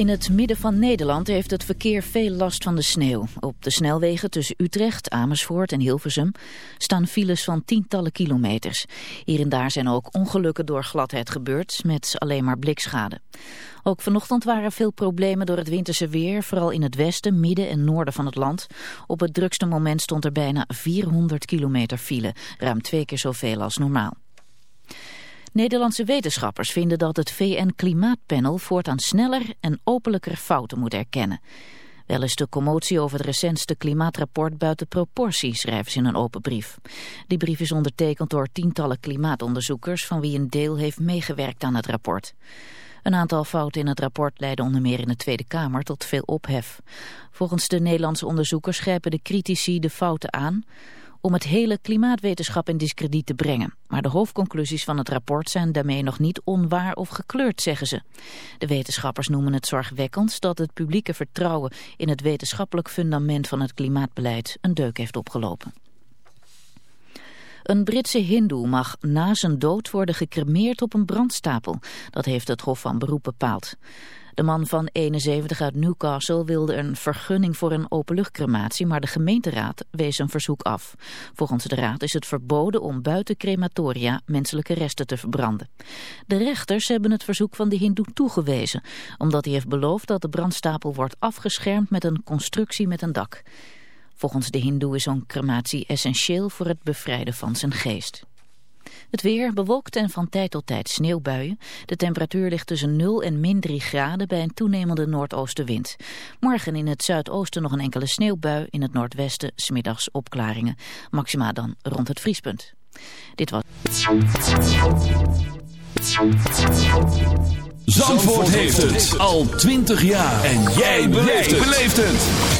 In het midden van Nederland heeft het verkeer veel last van de sneeuw. Op de snelwegen tussen Utrecht, Amersfoort en Hilversum staan files van tientallen kilometers. Hier en daar zijn ook ongelukken door gladheid gebeurd met alleen maar blikschade. Ook vanochtend waren veel problemen door het winterse weer, vooral in het westen, midden en noorden van het land. Op het drukste moment stond er bijna 400 kilometer file, ruim twee keer zoveel als normaal. Nederlandse wetenschappers vinden dat het VN-klimaatpanel voortaan sneller en openlijker fouten moet erkennen. Wel is de commotie over het recentste klimaatrapport buiten proportie, schrijven ze in een open brief. Die brief is ondertekend door tientallen klimaatonderzoekers van wie een deel heeft meegewerkt aan het rapport. Een aantal fouten in het rapport leidden onder meer in de Tweede Kamer tot veel ophef. Volgens de Nederlandse onderzoekers grijpen de critici de fouten aan om het hele klimaatwetenschap in diskrediet te brengen. Maar de hoofdconclusies van het rapport zijn daarmee nog niet onwaar of gekleurd, zeggen ze. De wetenschappers noemen het zorgwekkend dat het publieke vertrouwen in het wetenschappelijk fundament van het klimaatbeleid een deuk heeft opgelopen. Een Britse hindoe mag na zijn dood worden gecremeerd op een brandstapel. Dat heeft het Hof van Beroep bepaald. De man van 71 uit Newcastle wilde een vergunning voor een openluchtcrematie, maar de gemeenteraad wees een verzoek af. Volgens de raad is het verboden om buiten crematoria menselijke resten te verbranden. De rechters hebben het verzoek van de hindoe toegewezen, omdat hij heeft beloofd dat de brandstapel wordt afgeschermd met een constructie met een dak. Volgens de hindoe is zo'n crematie essentieel voor het bevrijden van zijn geest. Het weer bewolkt en van tijd tot tijd sneeuwbuien. De temperatuur ligt tussen 0 en min 3 graden bij een toenemende noordoostenwind. Morgen in het zuidoosten nog een enkele sneeuwbui. In het noordwesten smiddags opklaringen. Maxima dan rond het vriespunt. Dit was... Zandvoort heeft het al 20 jaar. En jij beleeft het.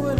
when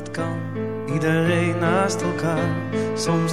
het kan, iedereen naast elkaar, soms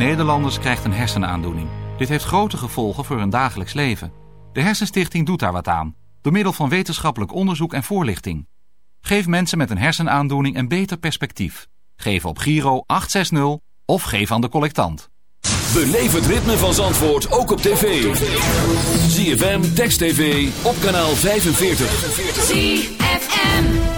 Nederlanders krijgt een hersenaandoening. Dit heeft grote gevolgen voor hun dagelijks leven. De Hersenstichting doet daar wat aan, door middel van wetenschappelijk onderzoek en voorlichting. Geef mensen met een hersenaandoening een beter perspectief. Geef op Giro 860 of geef aan de collectant. Beleef het ritme van Zandvoort ook op tv. ZFM, Text TV, op kanaal 45. ZFM.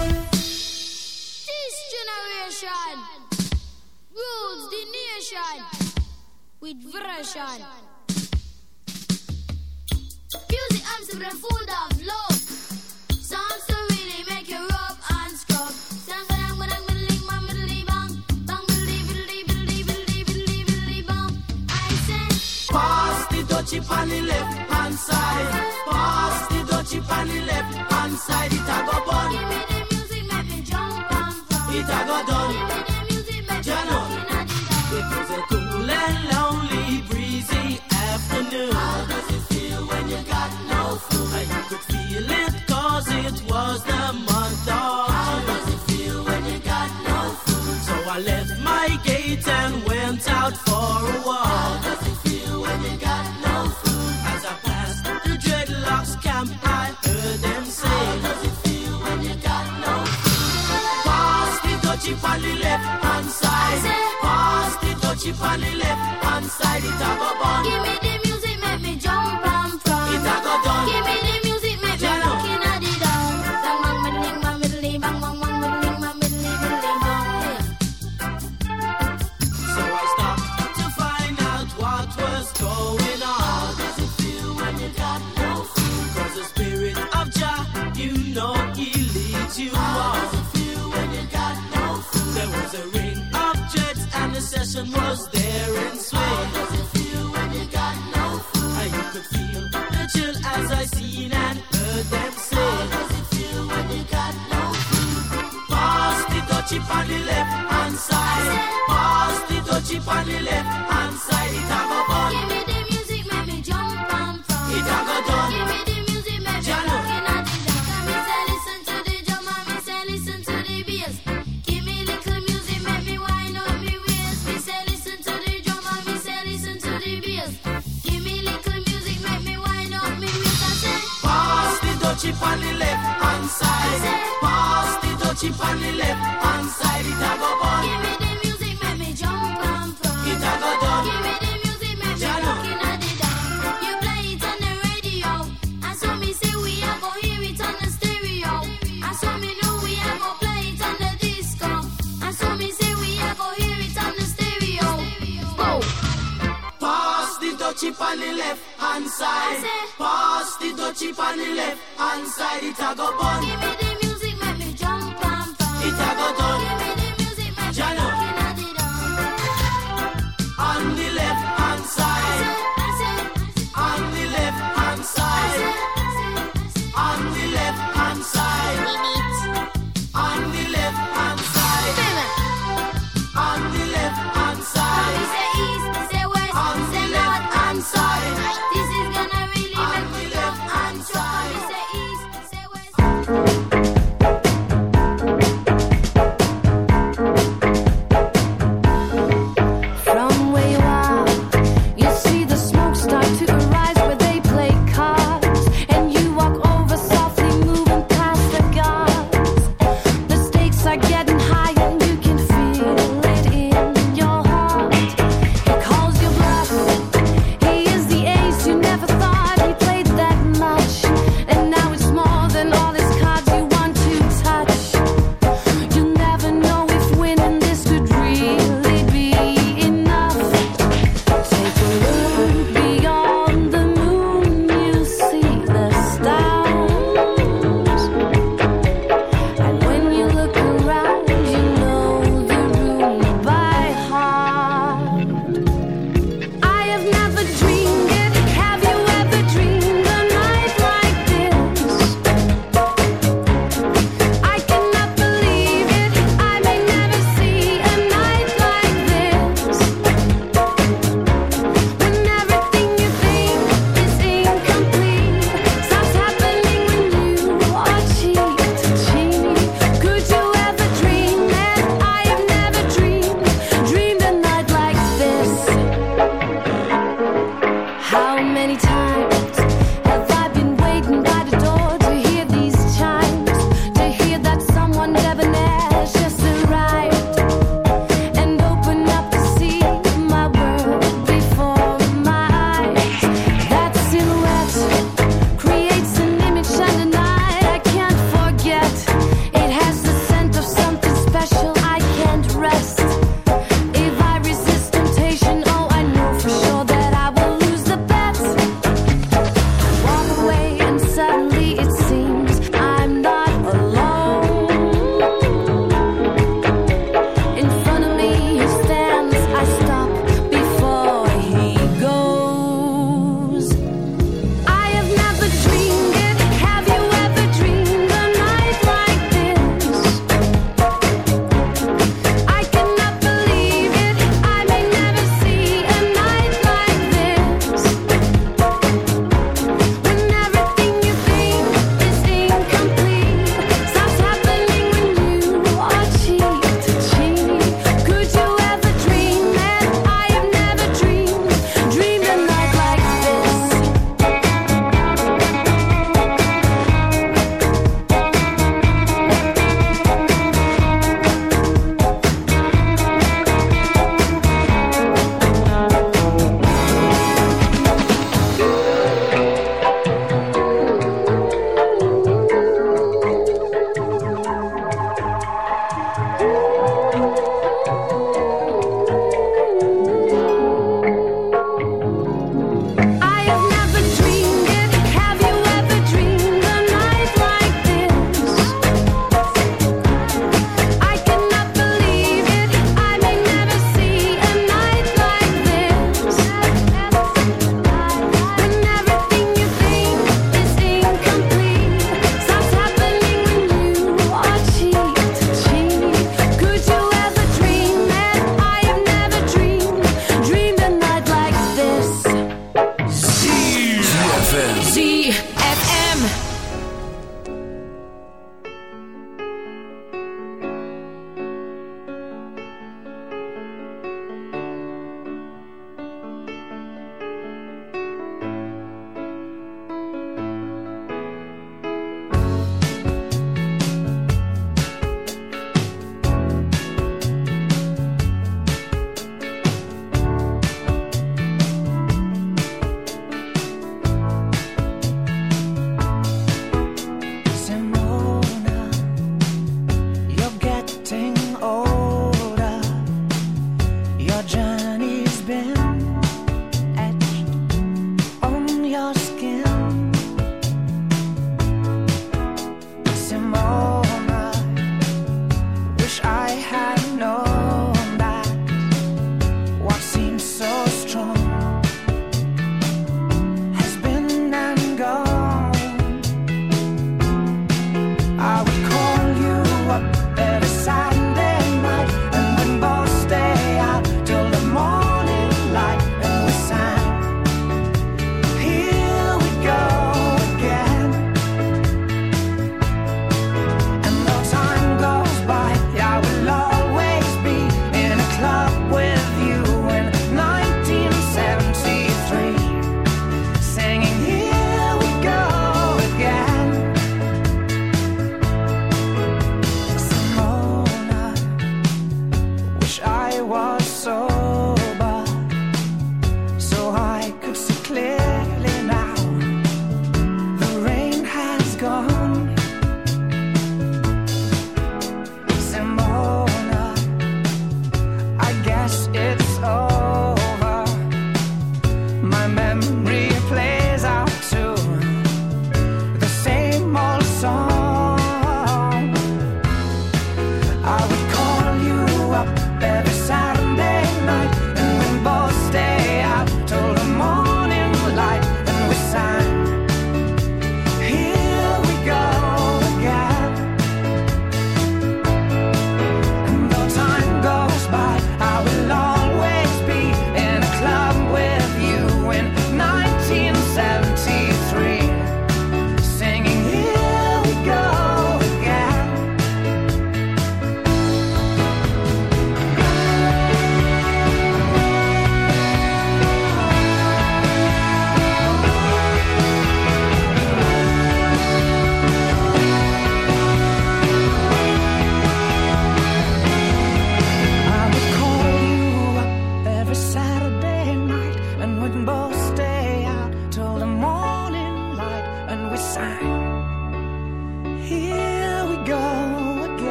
With version. Music arms to the food of love. Songs to really make you rub and scrub. Pass the dutchie on the left hand side. Pass the dutchie on the left hand side. It a go bun. give me the music, make me jump and from. It a go done. Give me the music, make me Jano. looking at the down. It was a cool and lonely, breezy afternoon. How does it feel when you got no food? You could feel it cause it was the month of How does it feel when you got no food? So I left my gate and went out for a walk. How does it feel when you got no food? As I passed the dreadlocks camp, I heard them say, How does it feel when you got no food? Pass the dutchie on the left hand side. Pass the dutchie on the left them say. How does it feel when you got no food? The dutchie on the left hand side. Pass the dutchie on the left dutchie on the left hand side. It a go bun. Give me the music, make me jump and from. It a go done. Give me the music, make me looking at the down. You play it on the radio, and so me say we a go hear it on the stereo. And so me know we a go play it on the disco. And so me say we a go hear it on the stereo. Go. Pass the dutchie on the left hand side. Pass the dutchie on the left hand side. It a go bun todo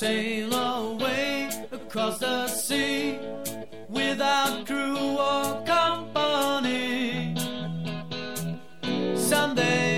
sail away across the sea without crew or company. Someday.